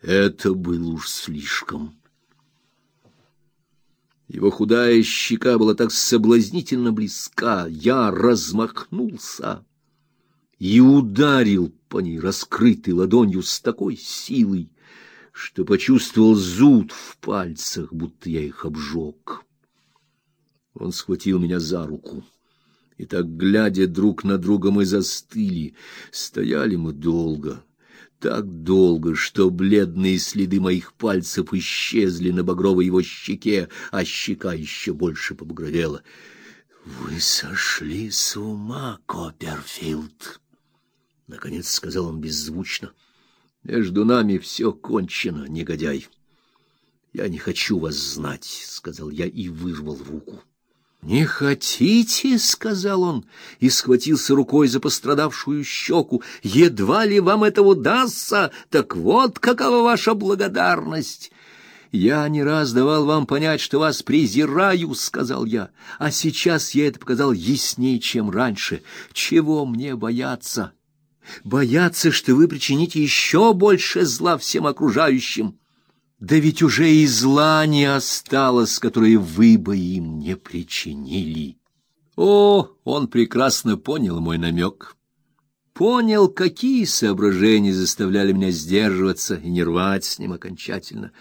Это было уж слишком. Его худая щека была так соблазнительно близка. Я размахнулся и ударил по ней раскрытой ладонью с такой силой, что почувствовал зуд в пальцах, будто я их обжег. Он схватил меня за руку. И так, глядя друг на друга, мы застыли. Стояли мы долго, так долго, что бледные следы моих пальцев исчезли на багровой его щеке, а щека еще больше побагровела. Вы сошли с ума, Копперфилд, наконец сказал он беззвучно. Между нами все кончено, негодяй. Я не хочу вас знать, сказал я и вырвал руку. «Не хотите?» — сказал он и схватился рукой за пострадавшую щеку. «Едва ли вам это удастся, так вот какова ваша благодарность!» «Я не раз давал вам понять, что вас презираю», — сказал я, «а сейчас я это показал яснее, чем раньше. Чего мне бояться? Бояться, что вы причините еще больше зла всем окружающим». Да ведь уже и зла не осталось, которое вы бы им не причинили. О, он прекрасно понял мой намек. Понял, какие соображения заставляли меня сдерживаться и не рвать с ним окончательно.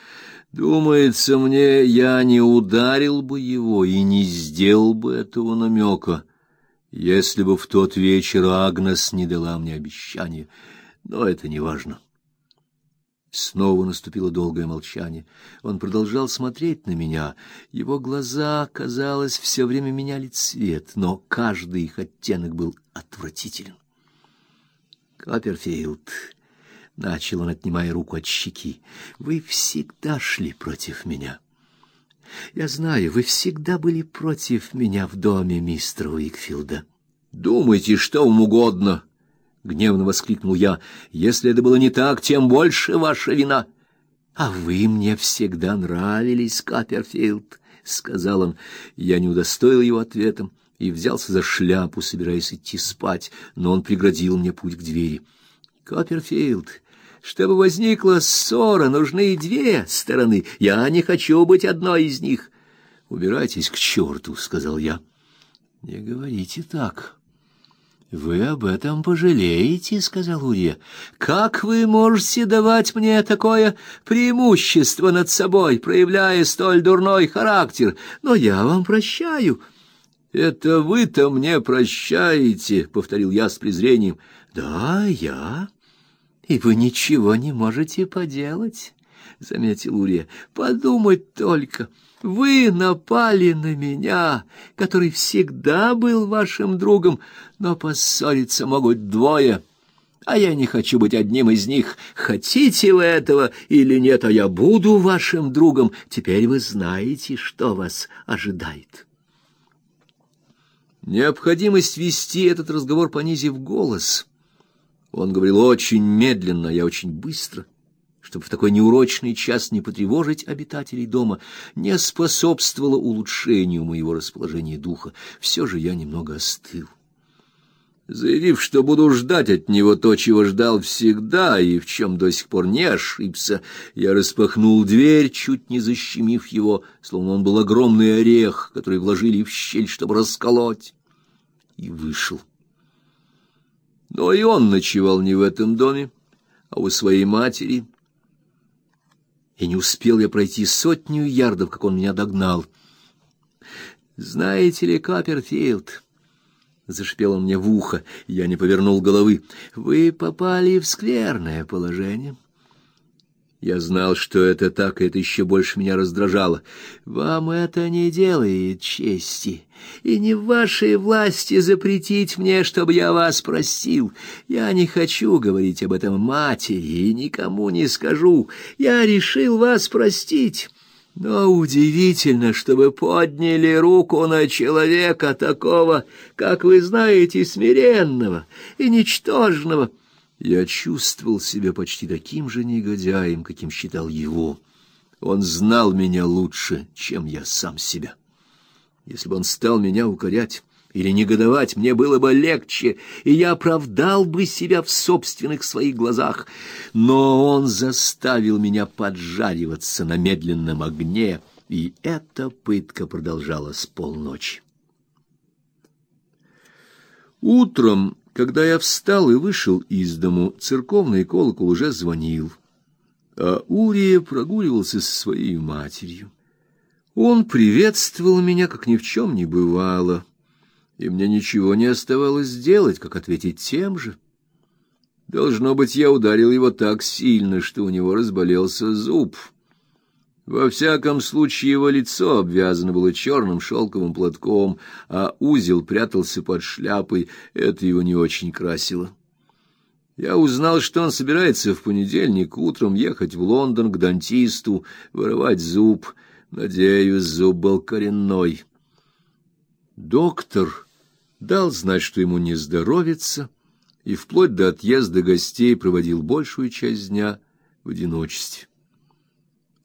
Думается мне, я не ударил бы его и не сделал бы этого намека, если бы в тот вечер Агнес не дала мне обещание. Но это не важно. Снова наступило долгое молчание. Он продолжал смотреть на меня. Его глаза, казалось, все время меняли цвет, но каждый их оттенок был отвратителен. Копперфилд, начал он, отнимая руку от щеки, вы всегда шли против меня. Я знаю, вы всегда были против меня в доме мистера Уикфилда. Думайте, что вам угодно, гневно воскликнул я. Если это было не так, тем больше ваша вина. А вы мне всегда нравились, Каперфилд, сказал он. Я не удостоил его ответом и взялся за шляпу, собираясь идти спать, но он преградил мне путь к двери. Каперфилд, чтобы возникла ссора, нужны две стороны. Я не хочу быть одной из них. Убирайтесь к черту, сказал я. Не говорите так. Вы об этом пожалеете, сказал Урия. Как вы можете давать мне такое преимущество над собой, проявляя столь дурной характер? Но я вам прощаю. Это вы-то мне прощаете, повторил я с презрением. Да, я. И вы ничего не можете поделать, заметил Урия. Подумать только. Вы напали на меня, который всегда был вашим другом, но поссориться могут двое, а я не хочу быть одним из них. Хотите вы этого или нет, а я буду вашим другом. Теперь вы знаете, что вас ожидает. Необходимость вести этот разговор, понизив голос. Он говорил очень медленно, я очень быстро — чтобы в такой неурочный час не потревожить обитателей дома, не способствовало улучшению моего расположения духа. Все же я немного остыл. Заявив, что буду ждать от него то, чего ждал всегда и в чем до сих пор не ошибся, я распахнул дверь, чуть не защемив его, словно он был огромный орех, который вложили в щель, чтобы расколоть, и вышел. Но и он ночевал не в этом доме, а у своей матери — и не успел я пройти сотню ярдов, как он меня догнал. Знаете ли, Каперфилд, зашипел он мне в ухо, я не повернул головы. Вы попали в скверное положение. Я знал, что это так, и это еще больше меня раздражало. Вам это не делает чести, и не в вашей власти запретить мне, чтобы я вас простил. Я не хочу говорить об этом матери и никому не скажу. Я решил вас простить. Но удивительно, чтобы подняли руку на человека такого, как вы знаете, смиренного и ничтожного. Я чувствовал себя почти таким же негодяем, каким считал его. Он знал меня лучше, чем я сам себя. Если бы он стал меня укорять или негодовать мне было бы легче, и я оправдал бы себя в собственных своих глазах. Но он заставил меня поджариваться на медленном огне, и эта пытка продолжалась полночи. Утром, когда я встал и вышел из дому, церковный колокол уже звонил, а Урия прогуливался со своей матерью. Он приветствовал меня, как ни в чем не бывало, и мне ничего не оставалось сделать, как ответить тем же. Должно быть, я ударил его так сильно, что у него разболелся зуб. Во всяком случае, его лицо обвязано было черным шелковым платком, а узел прятался под шляпой, это его не очень красило. Я узнал, что он собирается в понедельник утром ехать в Лондон к дантисту, вырывать зуб. Надеюсь, зуб был коренной. Доктор дал знать, что ему не здоровится, и вплоть до отъезда гостей проводил большую часть дня в одиночестве.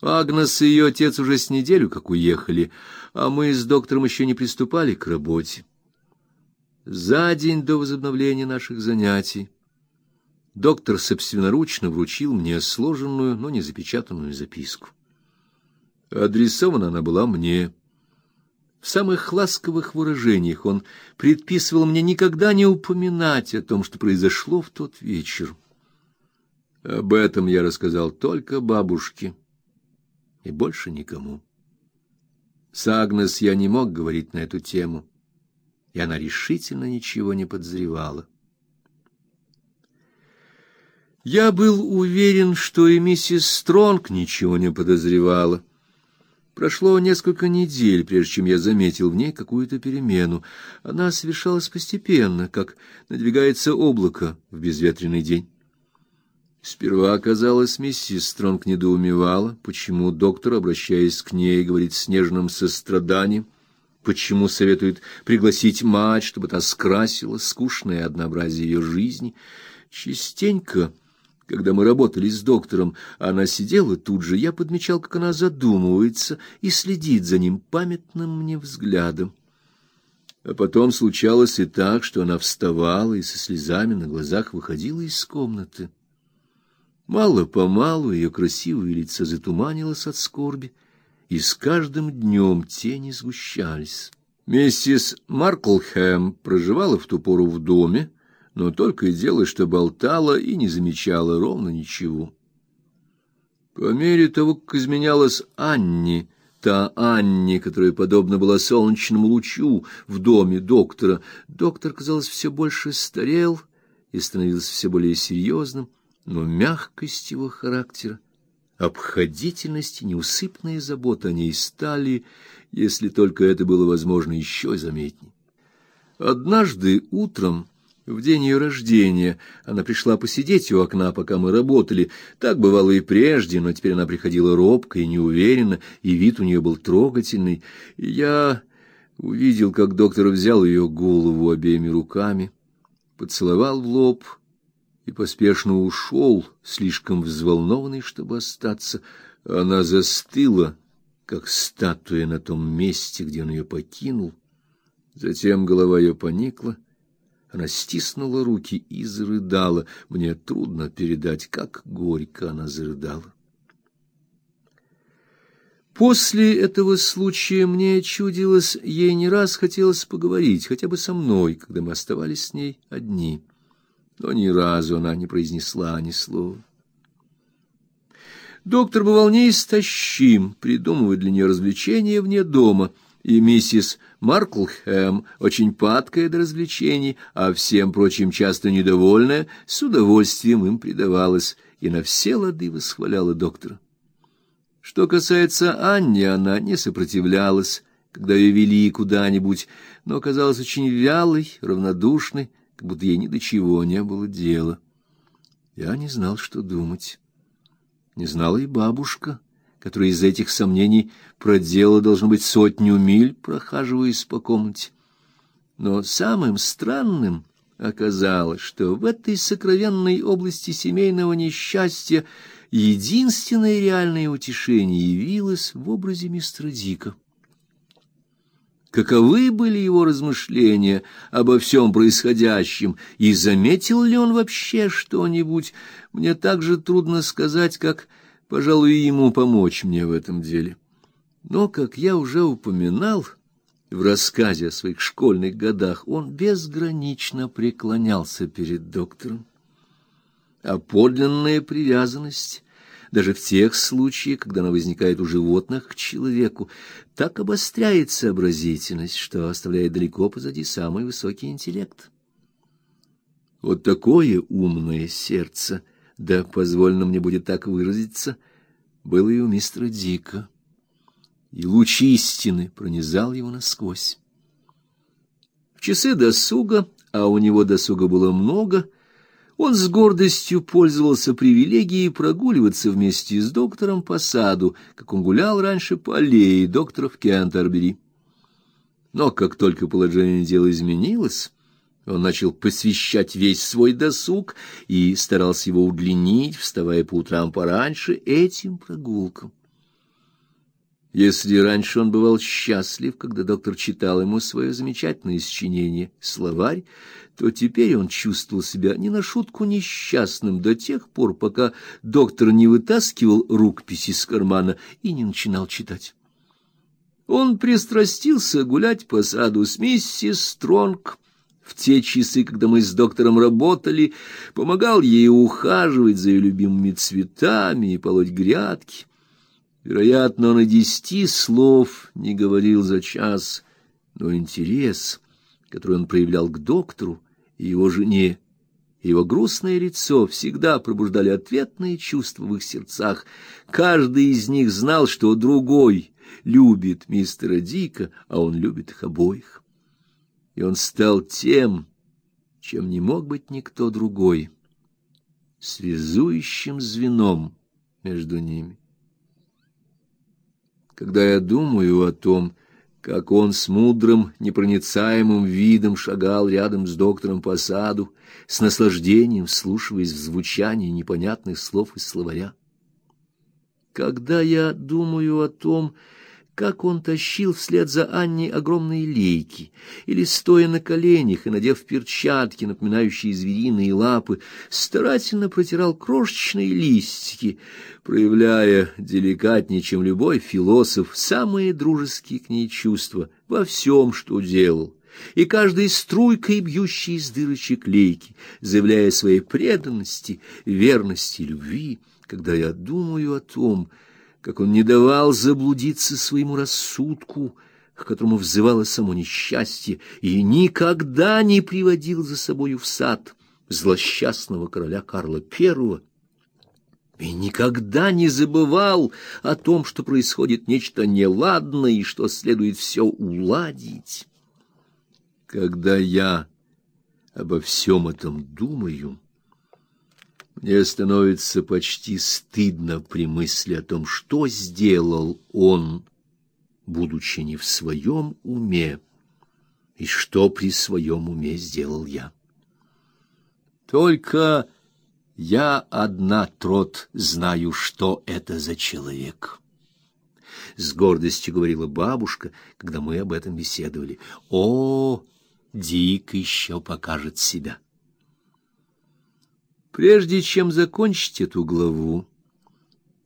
Агнес и ее отец уже с неделю как уехали, а мы с доктором еще не приступали к работе. За день до возобновления наших занятий доктор собственноручно вручил мне сложенную, но не запечатанную записку. Адресована она была мне. В самых ласковых выражениях он предписывал мне никогда не упоминать о том, что произошло в тот вечер. Об этом я рассказал только бабушке и больше никому. С Агнес я не мог говорить на эту тему, и она решительно ничего не подозревала. Я был уверен, что и миссис Стронг ничего не подозревала. Прошло несколько недель, прежде чем я заметил в ней какую-то перемену. Она совершалась постепенно, как надвигается облако в безветренный день. Сперва, оказалось, миссис Стронг недоумевала, почему доктор, обращаясь к ней, говорит с нежным состраданием, почему советует пригласить мать, чтобы та скрасила скучное однообразие ее жизни. Частенько когда мы работали с доктором, она сидела тут же, я подмечал, как она задумывается и следит за ним памятным мне взглядом. А потом случалось и так, что она вставала и со слезами на глазах выходила из комнаты. Мало-помалу ее красивое лицо затуманилось от скорби, и с каждым днем тени сгущались. Миссис Марклхэм проживала в ту пору в доме, но только и делала, что болтала и не замечала ровно ничего. По мере того, как изменялась Анни, та Анни, которая подобна была солнечному лучу в доме доктора, доктор, казалось, все больше старел и становился все более серьезным, но мягкость его характера, обходительность и неусыпная забота о ней стали, если только это было возможно, еще заметнее. Однажды утром в день ее рождения она пришла посидеть у окна, пока мы работали. Так бывало и прежде, но теперь она приходила робко и неуверенно, и вид у нее был трогательный. И я увидел, как доктор взял ее голову обеими руками, поцеловал в лоб и поспешно ушел, слишком взволнованный, чтобы остаться. Она застыла, как статуя на том месте, где он ее покинул. Затем голова ее поникла, она стиснула руки и зарыдала. Мне трудно передать, как горько она зарыдала. После этого случая мне чудилось, ей не раз хотелось поговорить, хотя бы со мной, когда мы оставались с ней одни. Но ни разу она не произнесла ни слова. Доктор бывал неистощим, придумывая для нее развлечения вне дома — и миссис Марклхэм, очень падкая до развлечений, а всем прочим часто недовольная, с удовольствием им предавалась и на все лады восхваляла доктора. Что касается Анни, она не сопротивлялась, когда ее вели куда-нибудь, но оказалась очень вялой, равнодушной, как будто ей ни до чего не было дела. Я не знал, что думать. Не знала и бабушка который из этих сомнений проделала, должно быть, сотню миль, прохаживаясь по комнате. Но самым странным оказалось, что в этой сокровенной области семейного несчастья единственное реальное утешение явилось в образе мистера Дика. Каковы были его размышления обо всем происходящем, и заметил ли он вообще что-нибудь, мне так же трудно сказать, как, пожалуй, ему помочь мне в этом деле. Но, как я уже упоминал в рассказе о своих школьных годах, он безгранично преклонялся перед доктором. А подлинная привязанность даже в тех случаях, когда она возникает у животных к человеку, так обостряет сообразительность, что оставляет далеко позади самый высокий интеллект. Вот такое умное сердце, да позволено мне будет так выразиться, было и у мистера Дика. И луч истины пронизал его насквозь. В часы досуга, а у него досуга было много, — он с гордостью пользовался привилегией прогуливаться вместе с доктором по саду, как он гулял раньше по аллее докторов Кентербери. Но как только положение дела изменилось, он начал посвящать весь свой досуг и старался его удлинить, вставая по утрам пораньше этим прогулкам. Если раньше он бывал счастлив, когда доктор читал ему свое замечательное сочинение «Словарь», то теперь он чувствовал себя не на шутку несчастным до тех пор, пока доктор не вытаскивал рукопись из кармана и не начинал читать. Он пристрастился гулять по саду с миссис Стронг в те часы, когда мы с доктором работали, помогал ей ухаживать за ее любимыми цветами и полоть грядки. Вероятно, он и десяти слов не говорил за час, но интерес, который он проявлял к доктору и его жене, его грустное лицо всегда пробуждали ответные чувства в их сердцах. Каждый из них знал, что другой любит мистера Дика, а он любит их обоих. И он стал тем, чем не мог быть никто другой, связующим звеном между ними. Когда я думаю о том, как он с мудрым, непроницаемым видом шагал рядом с доктором по саду, с наслаждением вслушиваясь в звучание непонятных слов из словаря. Когда я думаю о том, как он тащил вслед за Анней огромные лейки, или, стоя на коленях и надев перчатки, напоминающие звериные лапы, старательно протирал крошечные листики, проявляя деликатнее, чем любой философ, самые дружеские к ней чувства во всем, что делал, и каждой струйкой, бьющей из дырочек лейки, заявляя своей преданности, верности, любви, когда я думаю о том, как он не давал заблудиться своему рассудку, к которому взывало само несчастье, и никогда не приводил за собою в сад злосчастного короля Карла I, и никогда не забывал о том, что происходит нечто неладное и что следует все уладить. Когда я обо всем этом думаю, мне становится почти стыдно при мысли о том, что сделал он, будучи не в своем уме, и что при своем уме сделал я. Только я одна, трот, знаю, что это за человек. С гордостью говорила бабушка, когда мы об этом беседовали. О, Дик еще покажет себя. Прежде чем закончить эту главу,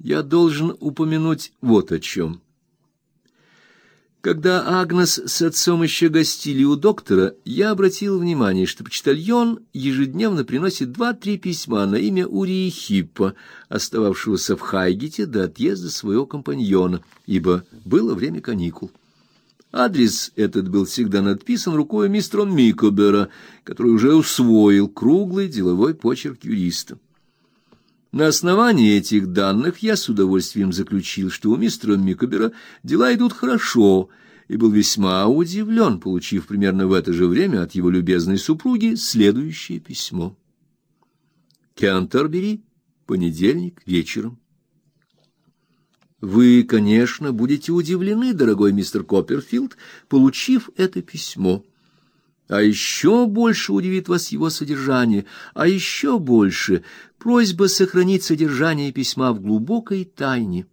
я должен упомянуть вот о чем. Когда Агнес с отцом еще гостили у доктора, я обратил внимание, что почтальон ежедневно приносит два-три письма на имя Урии Хиппа, остававшегося в Хайгете до отъезда своего компаньона, ибо было время каникул. Адрес этот был всегда надписан рукой мистера Микобера, который уже усвоил круглый деловой почерк юриста. На основании этих данных я с удовольствием заключил, что у мистера Микобера дела идут хорошо, и был весьма удивлен, получив примерно в это же время от его любезной супруги следующее письмо. Кентербери, понедельник вечером. Вы, конечно, будете удивлены, дорогой мистер Копперфилд, получив это письмо. А еще больше удивит вас его содержание, а еще больше просьба сохранить содержание письма в глубокой тайне.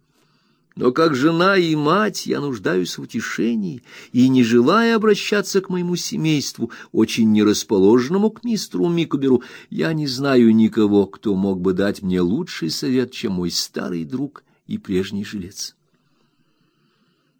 Но как жена и мать я нуждаюсь в утешении, и, не желая обращаться к моему семейству, очень нерасположенному к мистеру Микуберу, я не знаю никого, кто мог бы дать мне лучший совет, чем мой старый друг и прежний жилец.